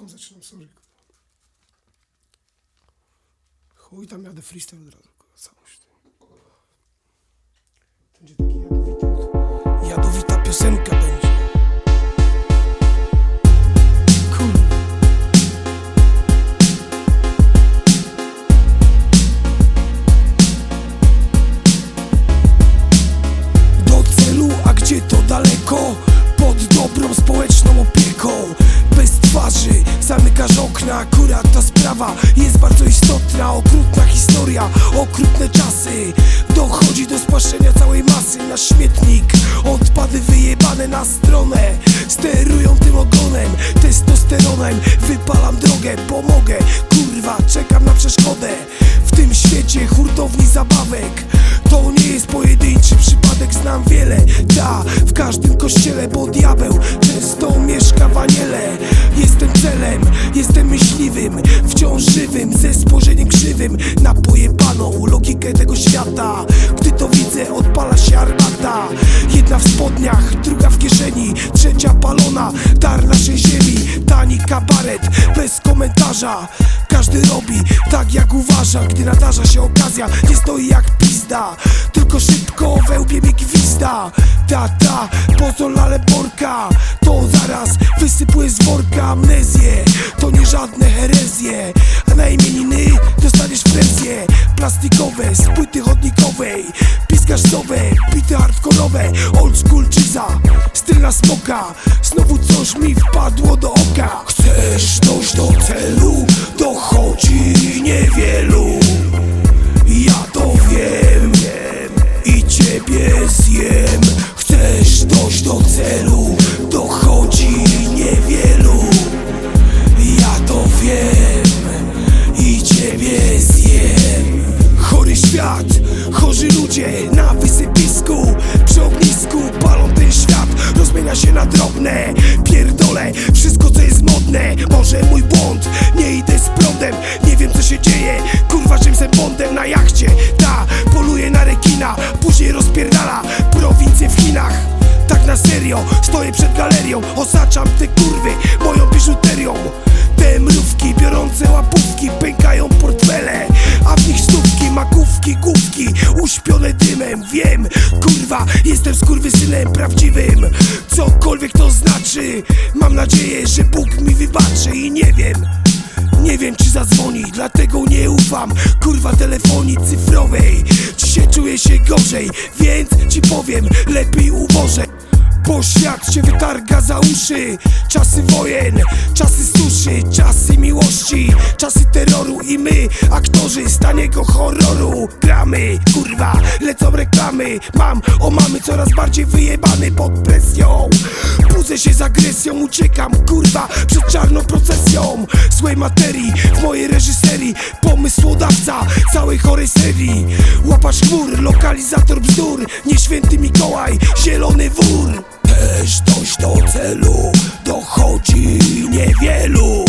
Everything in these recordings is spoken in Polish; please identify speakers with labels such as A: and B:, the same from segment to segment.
A: nutką zaczynam, sorry. kurwa. Chuj, tam jadę freestyle od razu, całość. Sprawa jest bardzo istotna. Okrutna historia, okrutne czasy. Dochodzi do spłaszczenia całej masy. Na śmietnik, odpady wyjebane na stronę. Sterują tym ogonem, testosteronem. Wypalam drogę, pomogę. Kurwa, czekam na przeszkodę. W tym świecie hurtowni zabawek. To nie jest pojedynczy przypadek, znam wiele. Da, w każdym kościele, bo diabeł często logikę tego świata. Gdy to widzę, odpala się armata. Jedna w spodniach, druga w kieszeni Trzecia palona, dar naszej ziemi. Tani kabaret, bez komentarza. Każdy robi tak jak uważa. Gdy nadarza się okazja, nie stoi jak pizda. Tylko szybko we łbie mi gwizda. Ta, ta, pozol To zaraz wysypuję z worka amnezję. To nie żadne herezje. A na imieniny Plastikowe, z płyty chodnikowej Pizgażcowe, bity hardkorowe Old school cheesa, styl na smoka Znowu coś mi wpadło do oka. Chcesz dojść do celu, dochodzi niewielu. Ja to wiem i ciebie zjem. Chcesz dojść do celu, dochodzi na wysypisku Przy ognisku palą ten świat, rozmienia się na drobne Pierdolę wszystko co jest modne. Może mój błąd, nie idę z prądem Nie wiem co się dzieje, kurwa Jamesem Bondem na jachcie. Ta, poluje na rekina, później rozpierdala prowincję w Chinach. Tak na serio, stoję przed galerią Osaczam te kurwy moją biżuterią. Te mrówki biorące łapówki Pękają portfele A w nich stówki, główki Uśpione dymem, wiem Kurwa, jestem skurwysynem prawdziwym. Cokolwiek to znaczy Mam nadzieję, że Bóg mi wybaczy I nie wiem. Nie wiem czy zadzwoni, dlatego nie ufam Kurwa telefonii cyfrowej. Dzisiaj czuję się gorzej, więc ci powiem Lepiej ubożej bo świat się wytarga za uszy. Czasy wojen, czasy suszy Czasy miłości, czasy terroru I my, aktorzy z taniego horroru. Gramy, kurwa, lecą reklamy. Mam, o mamy coraz bardziej wyjebany pod presją. Budzę się z agresją, uciekam, kurwa Przed czarną procesją. Złej materii, w mojej reżyserii Pomysłodawca całej chorej serii. Łapacz chmur, lokalizator bzdur Nie święty Mikołaj, zielony wór też dojść do celu? Dochodzi niewielu.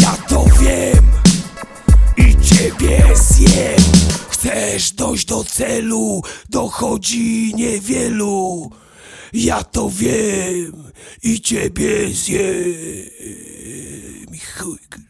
A: Ja to wiem i ciebie zjem. Chcesz dojść do celu? Dochodzi niewielu. Ja to wiem i ciebie zjem. I.